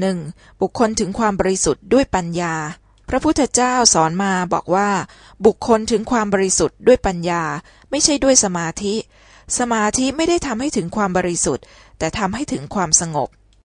หนึ่งบุคคลถึงความบริสุทธิ์ด้วยปัญญา พระพุทธเจ้าสอนมาบอกว่า บุคคลถึงความบริสุทธิ์ด้วยปัญญา ไม่ใช่ด้วยสมาธิ สมาธิไม่ได้ทำให้ถึงความบริสุทธิ์ แต่ทำให้ถึงความสงบ